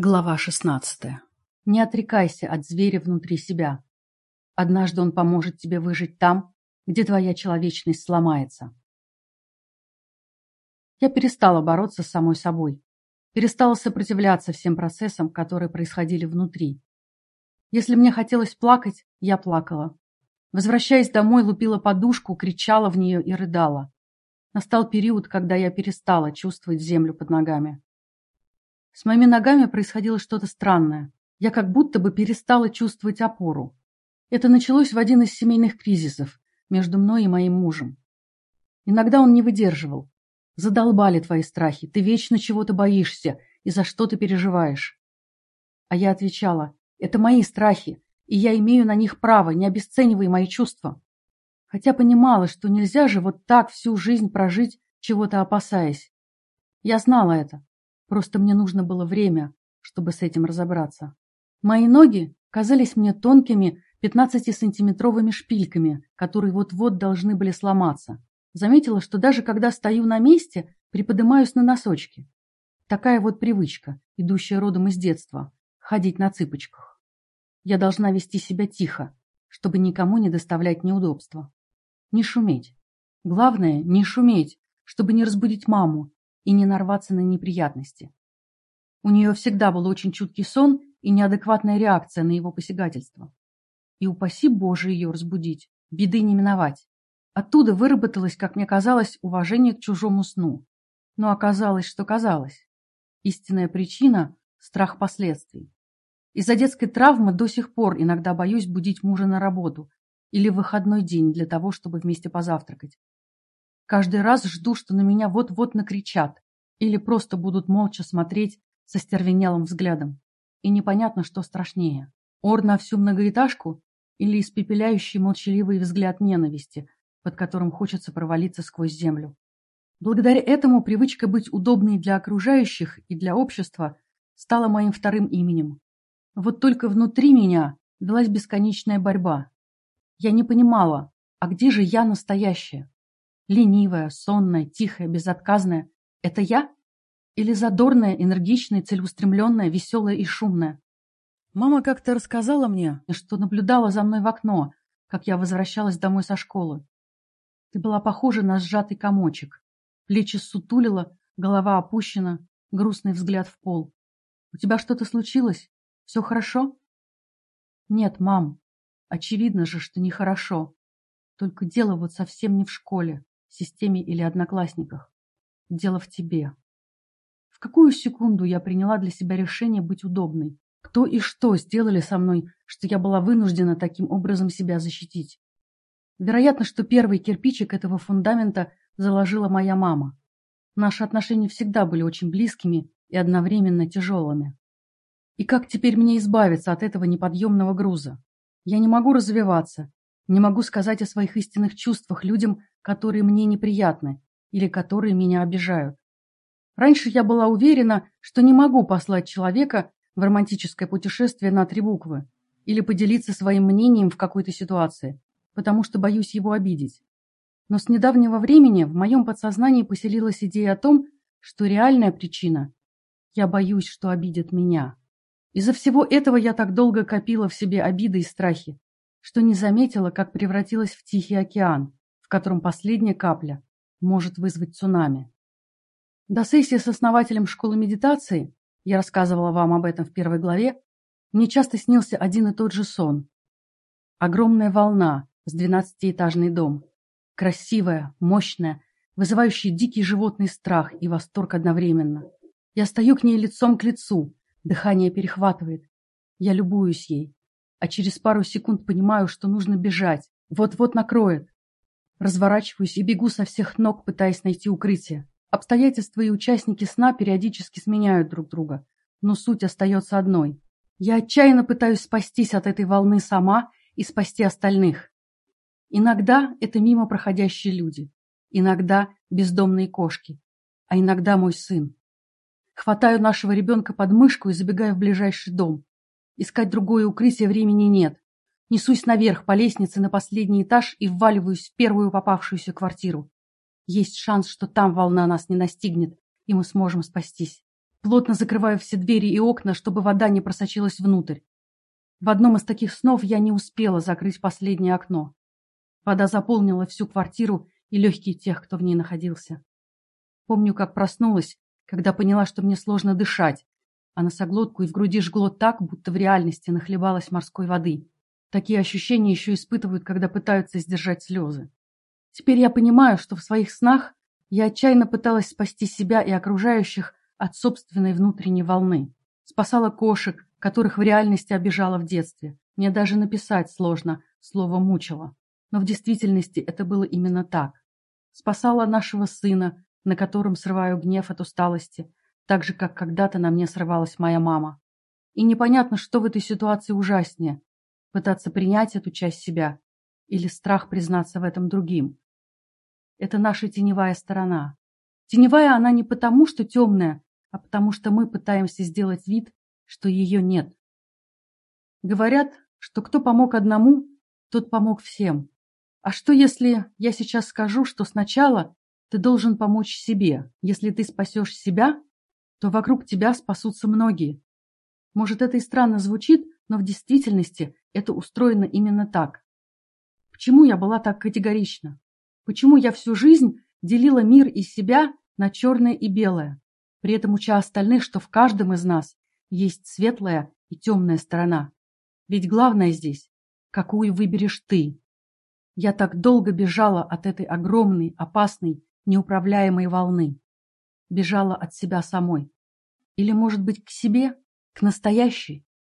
Глава шестнадцатая. Не отрекайся от зверя внутри себя. Однажды он поможет тебе выжить там, где твоя человечность сломается. Я перестала бороться с самой собой. Перестала сопротивляться всем процессам, которые происходили внутри. Если мне хотелось плакать, я плакала. Возвращаясь домой, лупила подушку, кричала в нее и рыдала. Настал период, когда я перестала чувствовать землю под ногами. С моими ногами происходило что-то странное. Я как будто бы перестала чувствовать опору. Это началось в один из семейных кризисов между мной и моим мужем. Иногда он не выдерживал. Задолбали твои страхи, ты вечно чего-то боишься и за что ты переживаешь. А я отвечала, это мои страхи, и я имею на них право, не обесценивай мои чувства. Хотя понимала, что нельзя же вот так всю жизнь прожить, чего-то опасаясь. Я знала это, Просто мне нужно было время, чтобы с этим разобраться. Мои ноги казались мне тонкими 15-сантиметровыми шпильками, которые вот-вот должны были сломаться. Заметила, что даже когда стою на месте, приподнимаюсь на носочки. Такая вот привычка, идущая родом из детства – ходить на цыпочках. Я должна вести себя тихо, чтобы никому не доставлять неудобства. Не шуметь. Главное – не шуметь, чтобы не разбудить маму и не нарваться на неприятности. У нее всегда был очень чуткий сон и неадекватная реакция на его посягательство. И упаси Боже ее разбудить, беды не миновать. Оттуда выработалось, как мне казалось, уважение к чужому сну. Но оказалось, что казалось. Истинная причина – страх последствий. Из-за детской травмы до сих пор иногда боюсь будить мужа на работу или в выходной день для того, чтобы вместе позавтракать. Каждый раз жду, что на меня вот-вот накричат или просто будут молча смотреть со стервенелым взглядом. И непонятно, что страшнее. Ор на всю многоэтажку или испепеляющий молчаливый взгляд ненависти, под которым хочется провалиться сквозь землю. Благодаря этому привычка быть удобной для окружающих и для общества стала моим вторым именем. Вот только внутри меня велась бесконечная борьба. Я не понимала, а где же я настоящая? Ленивая, сонная, тихая, безотказная. Это я? Или задорная, энергичная, целеустремленная, веселая и шумная? Мама как-то рассказала мне, что наблюдала за мной в окно, как я возвращалась домой со школы. Ты была похожа на сжатый комочек. Плечи сутулила, голова опущена, грустный взгляд в пол. У тебя что-то случилось? Все хорошо? Нет, мам. Очевидно же, что нехорошо. Только дело вот совсем не в школе системе или одноклассниках. Дело в тебе. В какую секунду я приняла для себя решение быть удобной? Кто и что сделали со мной, что я была вынуждена таким образом себя защитить? Вероятно, что первый кирпичик этого фундамента заложила моя мама. Наши отношения всегда были очень близкими и одновременно тяжелыми. И как теперь мне избавиться от этого неподъемного груза? Я не могу развиваться, не могу сказать о своих истинных чувствах людям, которые мне неприятны или которые меня обижают. Раньше я была уверена, что не могу послать человека в романтическое путешествие на три буквы или поделиться своим мнением в какой-то ситуации, потому что боюсь его обидеть. Но с недавнего времени в моем подсознании поселилась идея о том, что реальная причина – я боюсь, что обидят меня. Из-за всего этого я так долго копила в себе обиды и страхи, что не заметила, как превратилась в Тихий океан, в котором последняя капля может вызвать цунами. До сессии с основателем школы медитации, я рассказывала вам об этом в первой главе, мне часто снился один и тот же сон. Огромная волна с двенадцатиэтажный дом. Красивая, мощная, вызывающая дикий животный страх и восторг одновременно. Я стою к ней лицом к лицу, дыхание перехватывает. Я любуюсь ей, а через пару секунд понимаю, что нужно бежать, вот-вот накроет. Разворачиваюсь и бегу со всех ног, пытаясь найти укрытие. Обстоятельства и участники сна периодически сменяют друг друга, но суть остается одной. Я отчаянно пытаюсь спастись от этой волны сама и спасти остальных. Иногда это мимо проходящие люди, иногда бездомные кошки, а иногда мой сын. Хватаю нашего ребенка под мышку и забегаю в ближайший дом. Искать другое укрытие времени нет. Несусь наверх по лестнице на последний этаж и вваливаюсь в первую попавшуюся квартиру. Есть шанс, что там волна нас не настигнет, и мы сможем спастись. Плотно закрываю все двери и окна, чтобы вода не просочилась внутрь. В одном из таких снов я не успела закрыть последнее окно. Вода заполнила всю квартиру и легкие тех, кто в ней находился. Помню, как проснулась, когда поняла, что мне сложно дышать, а носоглотку и в груди жгло так, будто в реальности нахлебалась морской воды. Такие ощущения еще испытывают, когда пытаются сдержать слезы. Теперь я понимаю, что в своих снах я отчаянно пыталась спасти себя и окружающих от собственной внутренней волны. Спасала кошек, которых в реальности обижала в детстве. Мне даже написать сложно, слово «мучила». Но в действительности это было именно так. Спасала нашего сына, на котором срываю гнев от усталости, так же, как когда-то на мне срывалась моя мама. И непонятно, что в этой ситуации ужаснее – пытаться принять эту часть себя или страх признаться в этом другим. Это наша теневая сторона. Теневая она не потому, что темная, а потому что мы пытаемся сделать вид, что ее нет. Говорят, что кто помог одному, тот помог всем. А что если я сейчас скажу, что сначала ты должен помочь себе? Если ты спасешь себя, то вокруг тебя спасутся многие. Может, это и странно звучит, но в действительности это устроено именно так. Почему я была так категорична? Почему я всю жизнь делила мир и себя на черное и белое, при этом уча остальных, что в каждом из нас есть светлая и темная сторона? Ведь главное здесь, какую выберешь ты. Я так долго бежала от этой огромной, опасной, неуправляемой волны. Бежала от себя самой. Или, может быть, к себе, к настоящей,